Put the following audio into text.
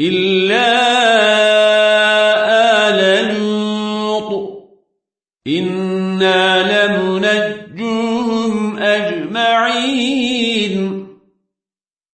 إلا آل لوط. إنا لمنجوهم أجمعين.